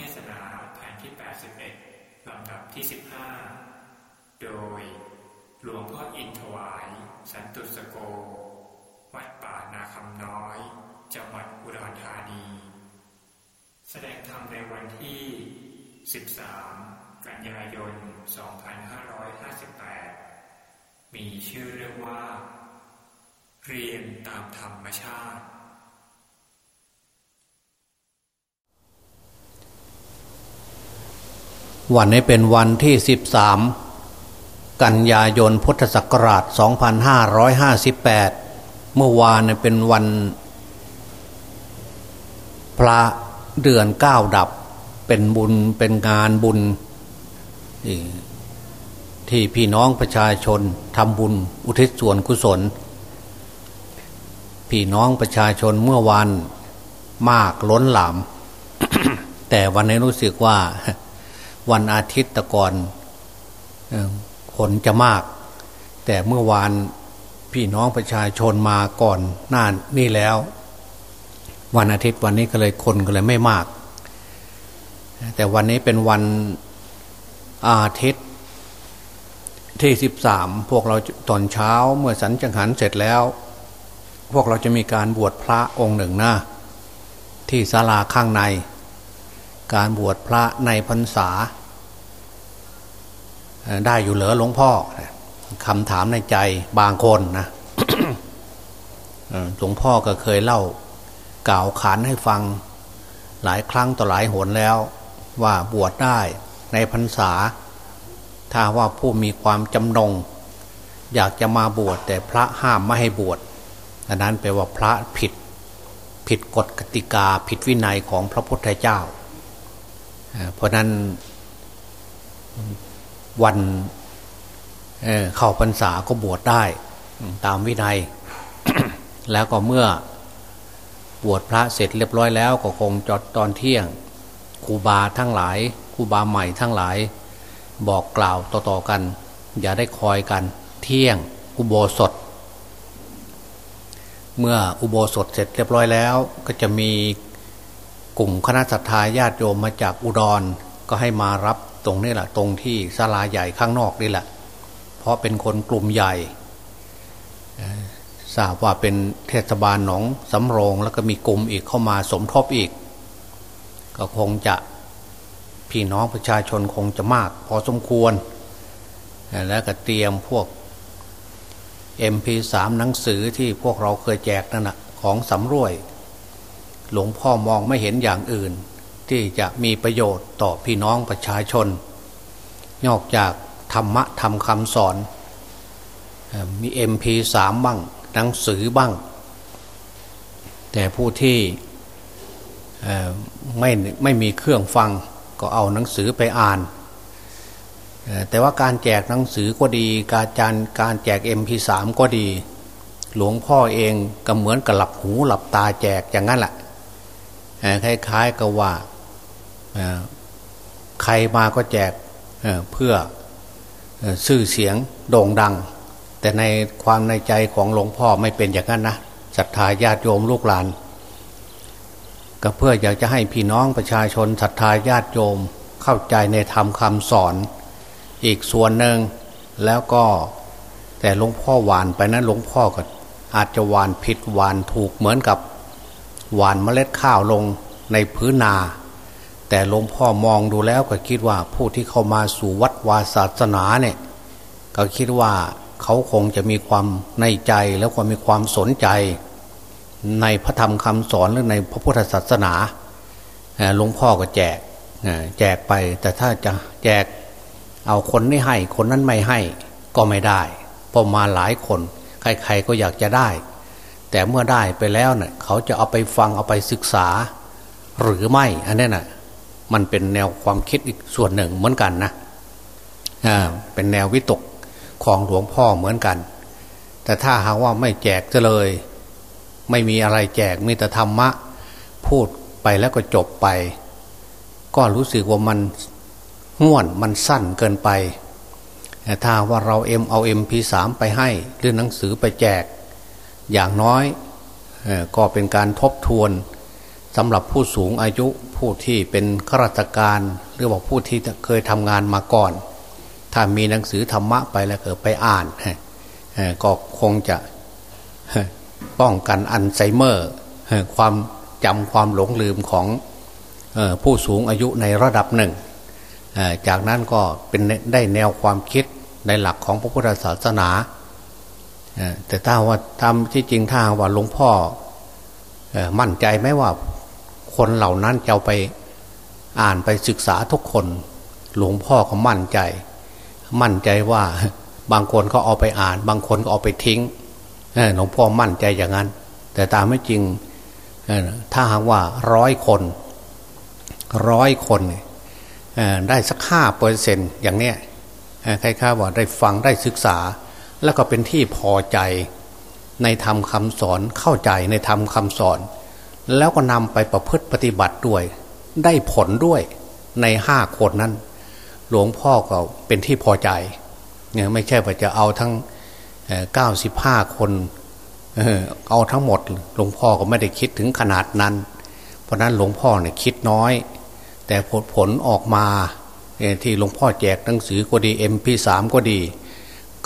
เทศนาแผ่นที่ 81 ลำดับที่ 15 โดย หลวงพ่ออินถวาย สันตุสโก วัดป่านาคำน้อย จังหวัดอุดรธานี แสดงธรรมในวันที่ 13 กันยายน 2558 มีชื่อเรื่องว่า เรียนตามธรรมชาติ วันนี้เป็นวันที่ 13 กันยายนพุทธศักราช 2558 เมื่อวานเป็นวันพระเดือนเก้าดับ เป็นบุญเป็นงานบุญ ที่พี่น้องประชาชนทำบุญอุทิศส่วนกุศล พี่น้องประชาชนเมื่อวานมากล้นหลาม แต่วันนี้รู้สึกว่า วันอาทิตย์ตะก่อนคนจะมาก แต่เมื่อวานพี่น้องประชาชนมาก่อนหน้านี่แล้ว วันอาทิตย์วันนี้ก็เลยคนก็เลยไม่มาก แต่วันนี้เป็นวันอาทิตย์ที่สิบสามพวกเราตอนเช้าเมื่อสันจังหันเสร็จแล้ว พวกเราจะมีการบวชพระองค์หนึ่งนะที่ศาลาข้างใน การบวชพระในพรรษา ได้อยู่เหลือหลวงพ่อคำถามในใจบางคนนะหลวงพ่อก็เคยเล่ากล่าวขานให้ฟังหลายครั้งต่อหลายหนแล้ว ว่าบวชได้ในพรรษา ถ้าว่าผู้มีความจำนง อยากจะมาบวชแต่พระห้ามไม่ให้บวชอันนั้นแปลว่าพระผิด ผิดกฎกติกาผิดวินัยของพระพุทธเจ้า เพราะนั้นวันเเข้าพรรษาก็บวชได้ตามวินัย แล้วก็เมื่อบวชพระเสร็จเรียบร้อยแล้วก็คงจอดตอนเที่ยงครูบาทั้งหลายครูบาใหม่ทั้งหลาย บอกกล่าวต่อๆกัน อย่าได้คอยกัน เที่ยงอุโบสถ เมื่ออุโบสถเสร็จเรียบร้อยแล้ว ก็จะมี กลุ่มคณะสัตยาญาติโยมมาจากอุดรก็ให้มารับตรงนี้แหละตรงที่ศาลาใหญ่ข้างนอกนี่แหละ เพราะเป็นคนกลุ่มใหญ่ทราบว่าเป็นเทศบาลหนองสำโรงแล้วก็มีกลุ่มอีกเข้ามาสมทบอีก ก็คงจะพี่น้องประชาชนคงจะมาก พอสมควร แล้วก็เตรียมพวก MP3 หนังสือที่พวกเราเคยแจกนั่นนะของสำรวย หลวงพ่อมองไม่เห็นอย่างอื่น ที่จะมีประโยชน์ต่อพี่น้องประชาชน นอกจากธรรมะทำคำสอน มีเอ็มพีสามบ้างหนังสือบ้าง แต่ผู้ที่ไม่ไม่มีเครื่องฟังก็เอาหนังสือไปอ่าน แต่ว่าการแจกหนังสือก็ดี การจารการแจก MP3 ก็ดี หลวงพ่อเองก็เหมือนกับหลับหูหลับตาแจกอย่างนั้นแหละ คล้ายๆกับว่าใครมาก็แจกเพื่อชื่อเสียงโด่งดัง แต่ในความในใจของหลวงพ่อไม่เป็นอย่างนั้นนะศรัทธาญาติโยมลูกหลาน ก็เพื่ออยากจะให้พี่น้องประชาชนศรัทธาญาติโยมเข้าใจในธรรมคำสอน อีกส่วนหนึ่งแล้วก็แต่หลวงพ่อหวานไปนะหลวงพ่อก็อาจจะหวานผิดหวานถูกเหมือนกับ หวานเมล็ดข้าวลงในพื้นนา แต่หลวงพ่อมองดูแล้วก็คิดว่าผู้ที่เข้ามาสู่วัดวาศาสนาเนี่ยก็คิดว่าเขาคงจะมีความในใจแล้วก็มีความสนใจ ในพระธรรมคำสอนหรือในพระพุทธศาสนาหลวงพ่อก็แจกแจกไป แต่ถ้าจะแจกเอาคนนี้ให้ คนนั้นไม่ให้ก็ไม่ได้เพราะมาหลายคน ใครๆก็อยากจะได้ แต่เมื่อได้ไปแล้วเนะ่ยเขาจะเอาไปฟังเอาไปศึกษา หรือไม่อันนี้นะ่ะมันเป็นแนวความคิดอีกส่วนหนึ่งเหมือนกันนะอ่าเป็นแนววิตกของหลวงพ่อเหมือนกัน แต่ถ้าหากว่าไม่แจกจะเลย ไม่มีอะไรแจกมีแต่ธรรมะ พูดไปแล้วก็จบไป ก็รู้สึกว่ามันห้วนมันสั้นเกินไปแต่ถ้าว่าเราเอ็มเอาเอ็มพีสามไปให้หรือหนังสือไปแจก อย่างน้อยก็เป็นการทบทวนสำหรับผู้สูงอายุผู้ที่เป็นข้าราชการหรือว่าผู้ที่เคยทำงานมาก่อน ถ้ามีหนังสือธรรมะไปแล้วเกิดไปอ่านก็คงจะป้องกันอัลไซเมอร์ความจำความหลงลืมของผู้สูงอายุในระดับหนึ่ง จากนั้นก็เป็นได้แนวความคิดในหลักของพระพุทธศาสนา แต่ถ้าว่าทำที่จริงถ้าว่าหลวงพ่อมั่นใจไหมว่าคนเหล่านั้นจะไปอ่านไปศึกษาทุกคน หลวงพ่อก็มั่นใจ มั่นใจว่าบางคนก็เอาไปอ่าน บางคนก็เอาไปทิ้งหลวงพ่อมั่นใจอย่างนั้น แต่ตามไม่จริงถ้าหากว่าร้อยคนร้อยคนได้สักห้าเปอร์เซนอย่างเนี้ยใครๆว่าได้ฟังได้ศึกษา แล้วก็เป็นที่พอใจในธรรมคำสอนเข้าใจในธรรมคำสอน แล้วก็นำไปประพฤติปฏิบัติด้วย ได้ผลด้วยในห้าคนนั้น หลวงพ่อก็เป็นที่พอใจเนี่ยไม่ใช่ว่าจะเอาทั้งเก้าสิบห้าคนเอาทั้งหมด หลวงพ่อก็ไม่ได้คิดถึงขนาดนั้น เพราะนั้นหลวงพ่อเนี่ยคิดน้อย แต่ผลผลออกมาที่หลวงพ่อแจกหนังสือก็ดีเอ็มพีสามก็ดี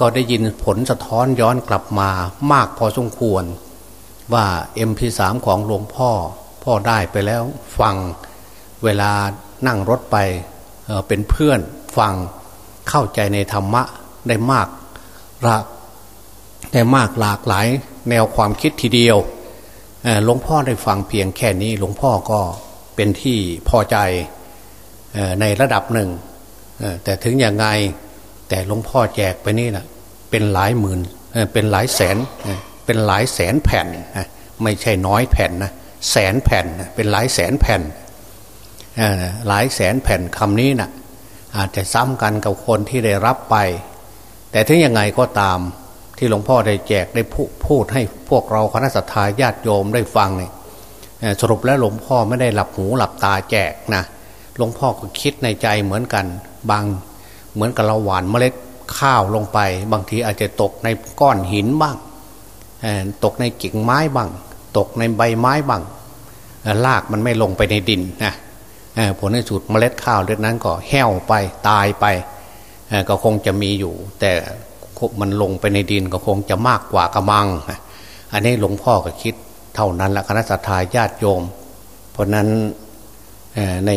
ก็ได้ยินผลสะท้อนย้อนกลับมามากพอสมควร ว่าเอ็มพีสามของหลวงพ่อ พ่อได้ไปแล้วฟังเวลานั่งรถไปเป็นเพื่อนฟังเข้าใจในธรรมะได้มากละได้มากหลากหลายแนวความคิดทีเดียวหลวงพ่อได้ฟังเพียงแค่นี้หลวงพ่อก็เป็นที่พอใจในระดับหนึ่งแต่ถึงอย่างไง แต่หลวงพ่อแจกไปนี่นะเป็นหลายหมื่นเป็นหลายแสนเป็นหลายแสนแผ่นไม่ใช่น้อยแผ่นนะแสนแผ่นเป็นหลายแสนแผ่นหลายแสนแผ่นคำนี้นะอาจจะซ้ำกันกับคนที่ได้รับไป แต่ถึงยังไงก็ตามที่หลวงพ่อได้แจกได้พูดให้พวกเราคณะสัตยาญาติโยมได้ฟังเนี่ยสรุปแล้วหลวงพ่อไม่ได้หลับหูหลับตาแจกนะหลวงพ่อก็คิดในใจเหมือนกัน บาง เหมือนกับเราหวานเมล็ดข้าวลงไป บางทีอาจจะตกในก้อนหินบ้างตกในกิ่งไม้บ้าง ตกในใบไม้บ้างลากมันไม่ลงไปในดินนะผลในสุดเมล็ดข้าวเรื่องนั้นก็แห้วไปตายไปก็คงจะมีอยู่ แต่มันลงไปในดินก็คงจะมากกว่ากระมัง อันนี้หลวงพ่อก็คิดเท่านั้นละคณะสัตยาญาติโยม เพราะนั้นใน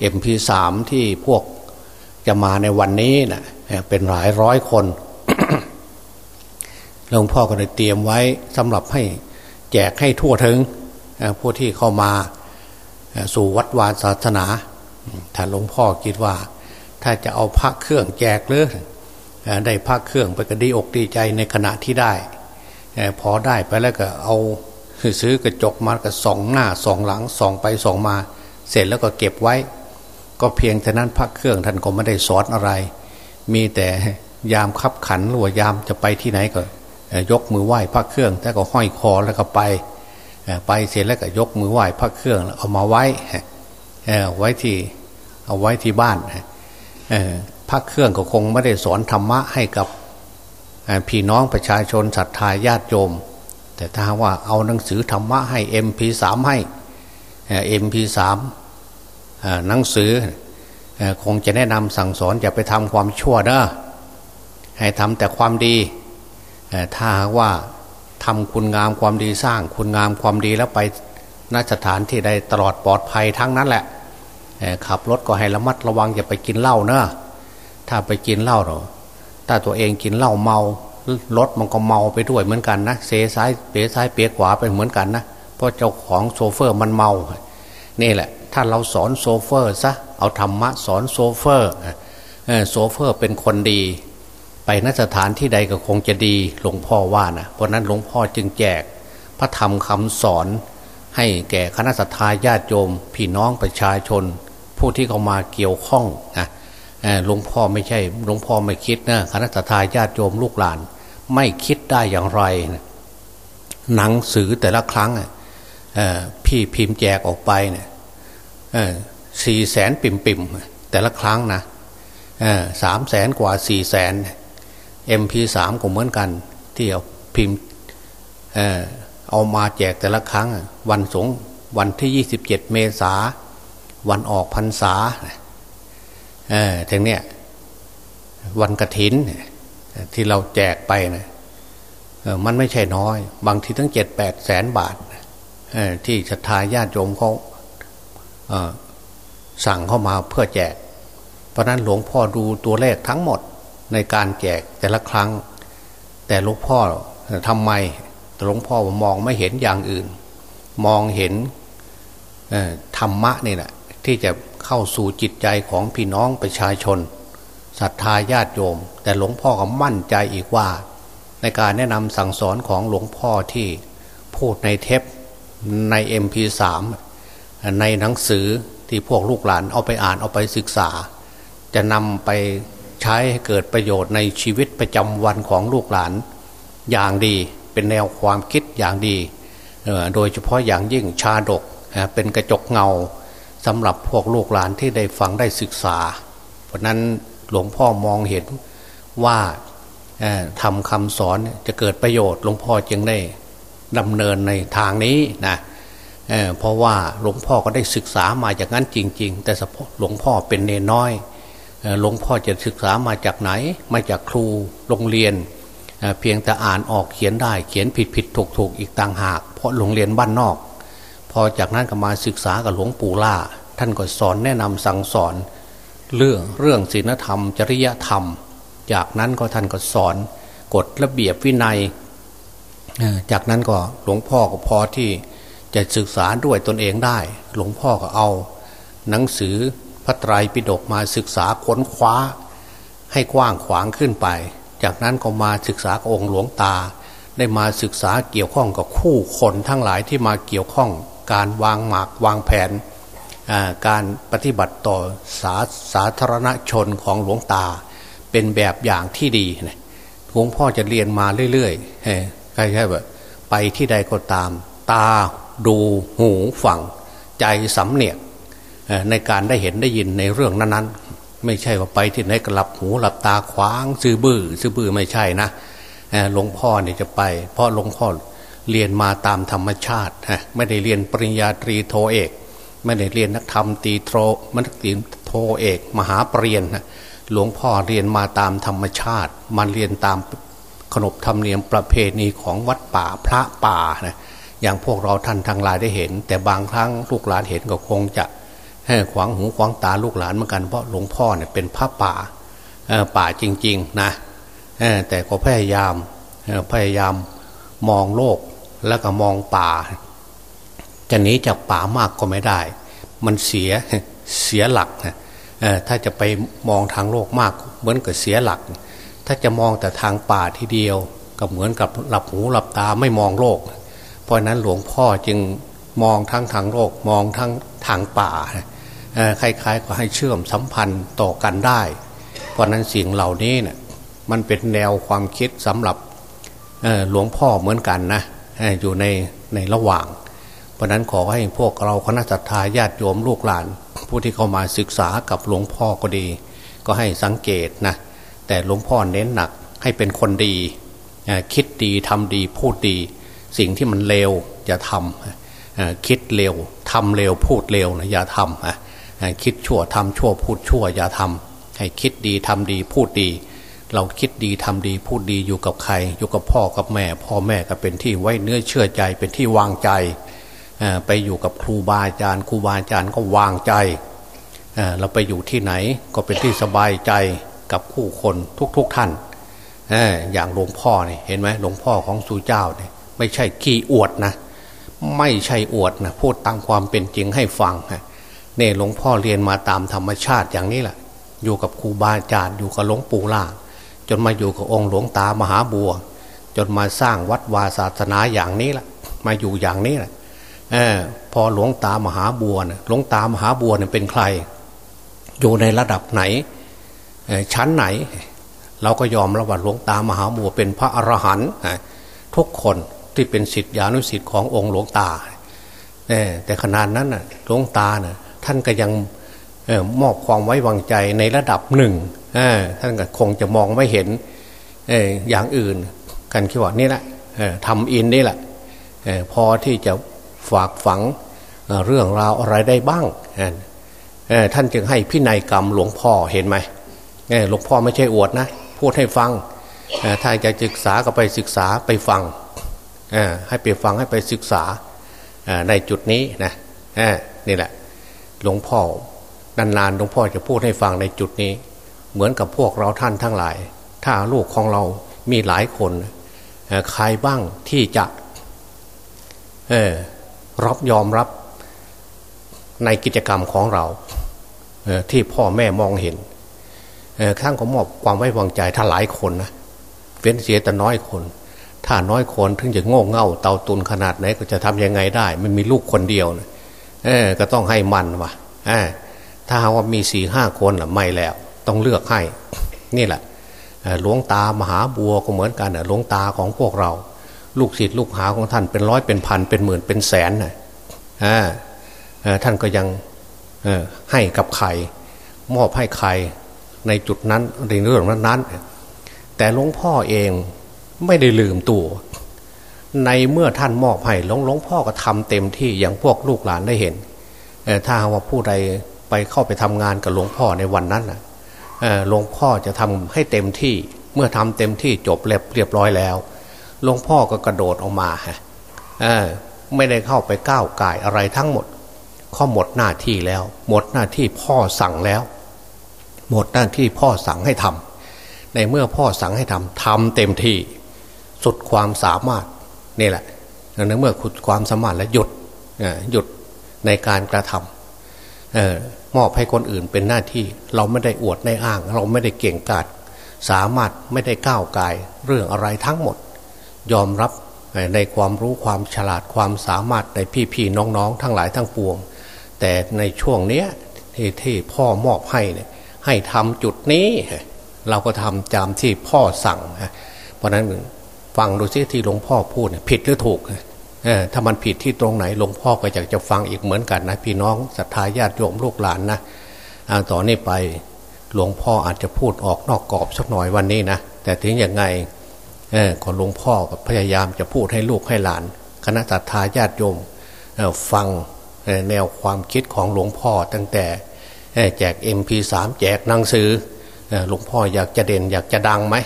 เอ็มพีสามที่พวก จะมาในวันนี้นะเป็นหลายร้อยคนหลวงพ่อก็ได้เตรียมไว้สำหรับให้แจกให้ทั่วถึงผู้ที่เข้ามาสู่วัดวาศาสนาถ้าหลวงพ่อคิดว่า ถ้าจะเอาพระเครื่องแจกเลยได้พระเครื่องไปก็ดีอกดีใจในขณะที่ได้พอได้ไปแล้วก็เอาซื้อกระจกมาก็ส่องหน้าส่องหลังส่องไปส่องมา เสร็จแล้วก็เก็บไว้ ก็เพียงแต่นั้นพระเครื่องท่านก็ไม่ได้สอนอะไร มีแต่ยามขับขันหรือว่ายามจะไปที่ไหนก็ ยกมือไหว้พระเครื่องแต่ก็ห้อยคอแล้วก็ไป ไปเสร็จแล้วก็ยกมือไหว้พระเครื่องเอามาไว้ไว้ที่เอาไว้ที่บ้านพระเครื่องก็คงไม่ได้สอนธรรมะให้กับพี่น้องประชาชนศรัทธาญาติโยม แต่ถ้าว่าเอาหนังสือธรรมะให้เอ็มพีสามให้เอ็มพีสาม หนังสือคงจะแนะนำสั่งสอนอย่าไปทำความชั่วเด้อให้ทำแต่ความดีถ้าว่าทำคุณงามความดีสร้างคุณงามความดีแล้วไปณ สถานที่ใดตลอดปลอดภัยทั้งนั้นแหละขับรถก็ให้ระมัดระวังอย่าไปกินเหล้าเนอะถ้าไปกินเหล้าหรอถ้าตัวเองกินเหล้าเมารถมันก็เมาไปด้วยเหมือนกันนะเซซ้ายเปียซ้ายเปียขวาไปเหมือนกันนะเพราะเจ้าของโชเฟอร์มันเมา นี่แหละ ถ้าเราสอนโชเฟอร์ซะเอาธรรมะสอนโชเฟอร์โชเฟอร์เป็นคนดี ไป ณ สถานที่ใดก็คงจะดีหลวงพ่อว่านะเพราะนั้นหลวงพ่อจึงแจก พระธรรมคำสอน ให้แก่คณะสัตยาญาติโยมพี่น้องประชาชน ผู้ที่เขามาเกี่ยวข้องนะหลวงพ่อไม่ใช่หลวงพ่อไม่คิดนะคณะสัตยาญาติโยมลูกหลาน ไม่คิดได้อย่างไรนะหนังสือแต่ละครั้ง พี่พิมพ์แจกออกไปเนี่ยสี่แสนปิ่มปิมแต่ละครั้งนะสามแสนกว่าสี่แสนเอ็มพีสามก็เหมือนกัน ที่เอาพิมพ์เอามาแจกแต่ละครั้ง วันสงวันที่ 27 เมษาวันออกพรรษาเออถึงเนี้ยวันกระถินที่เราแจกไปนะมันไม่ใช่น้อย บางทีทั้งเจ็ดแปดแสนบาท ที่ศรัทธาญาติโยมเขาสั่งเข้ามาเพื่อแจก เพราะนั้นหลวงพ่อดูตัวเลขทั้งหมดในการแจกแต่ละครั้ง แต่หลวงพ่อทำไมหลวงพ่อมองไม่เห็นอย่างอื่น มองเห็นธรรมะนี่แหละที่จะเข้าสู่จิตใจของพี่น้องประชาชนศรัทธาญาติโยม แต่หลวงพ่อก็มั่นใจอีกว่า ในการแนะนำสั่งสอนของหลวงพ่อที่พูดในเทป ใน MP3 ในหนังสือที่พวกลูกหลานเอาไปอ่านเอาไปศึกษา จะนำไปใช้ให้เกิดประโยชน์ในชีวิตประจำวันของลูกหลานอย่างดีเป็นแนวความคิดอย่างดี โดยเฉพาะอย่างยิ่งชาดกเป็นกระจกเงาสำหรับพวกลูกหลานที่ได้ฟังได้ศึกษา เพราะนั้นหลวงพ่อมองเห็นว่าทำคำสอนจะเกิดประโยชน์หลวงพ่อจึงได้ ดำเนินในทางนี้นะเเพราะว่าหลวงพ่อก็ได้ศึกษามาจากนั้นจริง ๆ แต่หลวงพ่อเป็นเนน้อยหลวงพ่อจะศึกษามาจากไหน มาจากครูโรงเรียนเพียงแต่อ่านออกเขียนได้เขียนผิดผิดถูกถูกอีกต่างหาก เพราะโรงเรียนบ้านนอก พอจากนั้นก็มาศึกษากับหลวงปู่ล่า ท่านก็สอนแนะนำสั่งสอน เรื่องเรื่องศีลธรรม จริยธรรม จากนั้นก็ท่านก็สอนกฎระเบียบวินัย จากนั้นก็หลวงพ่อก็พอที่จะศึกษาด้วยตนเองได้ หลวงพ่อก็เอา หนังสือพระไตรปิฎกมาศึกษาค้นคว้า ให้กว้างขวางขึ้นไป จากนั้นก็มาศึกษาองค์หลวงตา ได้มาศึกษาเกี่ยวข้องกับคู่คนทั้งหลายที่มาเกี่ยวข้องการวางหมากวางแผน การปฏิบัติต่อสาสาธารณชนของหลวงตา เป็นแบบอย่างที่ดีหลวงพ่อจะเรียนมาเรื่อยๆ ใครๆแบบไปที่ใดก็ตาม ตาดูหูฟังใจสำเนียกในการได้เห็นได้ยินในเรื่องนั้นๆ ไม่ใช่ว่าไปที่ไหนก็หลับหูหลับตาขวางซื้อบื้อซื้อบื้อไม่ใช่นะหลวงพ่อเนี่ยจะไป เพราะหลวงพ่อเรียนมาตามธรรมชาติไม่ได้เรียนปริญญาตรีโทเอก ไม่ได้เรียนนักธรรมตีโทมันตีโทเอก มหาปรริญญาหลวงพ่อเรียนมาตามธรรมชาติ มันเรียนตาม ขนบธรรมเนียมประเพณีของวัดป่าพระป่านะอย่างพวกเราท่านทางหลายได้เห็น แต่บางครั้งลูกหลานเห็นก็คงจะขวางหูขวางตาลูกหลานเหมือนกันเพราะหลวงพ่อเนี่ยเป็นพระป่าป่าจริง ๆนะแต่ก็พยายามพยายามมองโลกแล้วก็มองป่า จะหนีจากป่ามากก็ไม่ได้ มันเสียเสียหลักนะถ้าจะไปมองทางโลกมากเหมือนกับเสียหลัก ถ้าจะมองแต่ทางป่าทีเดียวก็เหมือนกับหลับหูหลับตาไม่มองโลก เพราะนั้นหลวงพ่อจึงมองทั้งทางโลกมองทั้งทางป่าคล้ายๆก็ให้เชื่อมสัมพันธ์ต่อกันได้ เพราะนั้นสิ่งเหล่านี้เนะี่ยมันเป็นแนวความคิดสำหรับหลวงพ่อเหมือนกันนะอยู่ในในระหว่าง เพราะนั้นขอให้พวกเราคณะสัตยาญาติโยมลูกหลาน ผู้ที่เข้ามาศึกษากับหลวงพ่อก็ดี ก็ให้สังเกตนะ แต่หลวงพ่อเน้นหนักให้เป็นคนดีคิดดีทำดีพูดดี สิ่งที่มันเลวอย่าทำคิดเลวทำเลวพูดเลวนะอย่าทำคิดชั่วทำชั่วพูดชั่วอย่าทำให้คิดดีทำดีพูดดี เราคิดดีทำดีพูดดีอยู่กับใคร อยู่กับพ่อกับแม่ พ่อแม่ก็เป็นที่ไว้เนื้อเชื่อใจเป็นที่วางใจไปอยู่กับครูบาอาจารย์ครูบาอาจารย์ก็วางใจเราไปอยู่ที่ไหนก็เป็นที่สบายใจ กับคู่คนทุกๆทท่านอย่างหลวงพ่อเนี่ยเห็นไหมหลวงพ่อของสู่เจ้าเนี่ยไม่ใช่ขี้อวดนะ ไม่ใช่อวดนะพูดตามความเป็นจริงให้ฟังเนี่ยหลวงพ่อเรียนมาตามธรรมชาติอย่างนี้แหละอยู่กับครูบาอาจารย์อยู่กับหลวงปู่ล่าจนมาอยู่กับองค์หลวงตามหาบัว จนมาสร้างวัดวาศาสนาอย่างนี้แหละมาอยู่อย่างนี้แหละอพอหลวงตามหาบัวเนี่ยหลวงตามหาบัวเนี่ยเป็นใคร อยู่ในระดับไหน ชั้นไหน เราก็ยอมรับว่าหลวงตามหาบัวเป็นพระอรหันต์ทุกคนที่เป็นสิทธิอนุสิทธิ์ขององค์หลวงตาแต่ขนาดนั้นน่ะหลวงตาท่านก็ยังมอบความไว้วางใจในระดับหนึ่งท่านก็คงจะมองไม่เห็นอย่างอื่น กันคิดว่านี่แหละทำอินนี่แหละพอที่จะฝากฝังเรื่องราวอะไรได้บ้างท่านจึงให้พินัยกรรมหลวงพ่อเห็นไหม หลวงพ่อไม่ใช่อวดนะ พูดให้ฟังถ้าจะศึกษาก็ไปศึกษาไปฟังให้ไปฟังให้ไปศึกษาในจุดนี้นะนี่แหละ หลวงพ่อนานๆหลวงพ่อจะพูดให้ฟังในจุดนี้ เหมือนกับพวกเราท่านทั้งหลาย ถ้าลูกของเรามีหลายคนใครบ้างที่จะรับยอมรับในกิจกรรมของเราที่พ่อแม่มองเห็น ข้างก็มอบความไว้วางใจถ้าหลายคนนะเว้นเสียแต่น้อยคน ถ้าน้อยคนถึงจะโง่เง่าเตาตุนขนาดไหนก็จะทำยังไงได้ มันมีลูกคนเดียวนะเออก็ต้องให้มันว่ะถ้าว่ามีสี่ห้าคนล่ะไม่แล้ว ต้องเลือกให้ นี่แหละหลวงตามหาบัวก็เหมือนกันหลวงตาของพวกเรา ลูกศิษย์ลูกหาของท่านเป็นร้อยเป็นพันเป็นหมื่นเป็นแสนนะท่านก็ยังให้กับใครมอบให้ใคร ในจุดนั้นในเรื่องนั้นๆแต่หลวงพ่อเองไม่ได้ลืมตัว ในเมื่อท่านมอบให้หลวงหลวงพ่อก็ทำเต็มที่อย่างพวกลูกหลานได้เห็นถ้าว่าผู้ใดไปเข้าไปทำงานกับหลวงพ่อในวันนั้นหลวงพ่อจะทำให้เต็มที่เมื่อทำเต็มที่จบเรียบเรียบร้อยแล้วหลวงพ่อก็กระโดดออกมาฮะไม่ได้เข้าไปก้าวไก่อะไรทั้งหมดข้อหมดหน้าที่แล้ว หมดหน้าที่พ่อสั่งแล้ว หมดหน้าที่พ่อสั่งให้ทำในเมื่อพ่อสั่งให้ทำทำเต็มที่ สุดความสามารถนี่แหละในเมื่อขุดความสามารถแล้วหยุดหยุดในการกระทำมอบให้คนอื่นเป็นหน้าที่เราไม่ได้อวดในอ้าง เราไม่ได้เก่งกาจสามารถไม่ได้ก้าวกายเรื่องอะไรทั้งหมด ยอมรับในความรู้ความฉลาดความสามารถในพี่ๆน้องๆ ทั้งหลายทั้งปวง แต่ในช่วงเนี้ยที่ที่พ่อมอบให้เนี่ย ให้ทำจุดนี้ เราก็ทำจามที่พ่อสั่งเพราะนั้นฟังดูซิที่หลวงพ่อพูดผิดหรือถูกถ้ามันผิดที่ตรงไหนหลวงพ่อก็อยากจะฟังอีกเหมือนกันนะพี่น้องศรัทธาญาติโยมลูกหลานนะต่อนนี้ไปหลวงพ่ออาจจะพูดออกนอกกรอบสักหน่อยวันนี้นะแต่ถึงอย่างไงขอหลวงพ่อพยายามจะพูดให้ลูกให้หลาน คณะศรัทธาญาติโยมฟังแนวความคิดของหลวงพ่อตั้งแต่ แจก MP3 แจกหนังสือหลวงพ่ออยากจะเด่นอยากจะดังไหม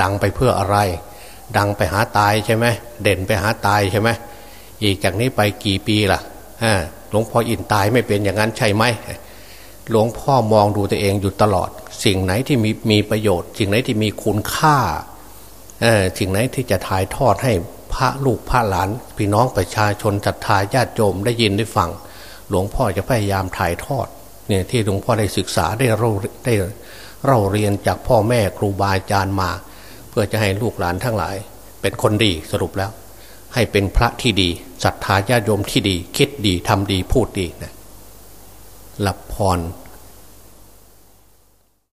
ดังไปเพื่ออะไร ดังไปหาตายใช่ไหมเด่นไปหาตายใช่ไหมอีกจากนี้ไปกี่ปีล่ะหลวงพ่ออินตายไม่เป็นอย่างนั้นใช่ไหมหลวงพ่อมองดูตัวเองอยู่ตลอด สิ่งไหนที่มีมีประโยชน์ สิ่งไหนที่มีคุณค่าสิ่งไหนที่จะถ่ายทอดให้พระลูกพระหลานพี่น้องประชาชนศรัทธาญาติโยมได้ยินได้ฟัง หลวงพ่อจะพยายามถ่ายทอด เนี่ยที่หลวงพ่อได้ศึกษาได้เราได้เราเรียนจากพ่อแม่ครูบาอาจารย์มา เพื่อจะให้ลูกหลานทั้งหลาย เป็นคนดีสรุปแล้ว ให้เป็นพระที่ดีศรัทธาญาติโยมที่ดี คิดดีทำดีพูดดีนะรับพร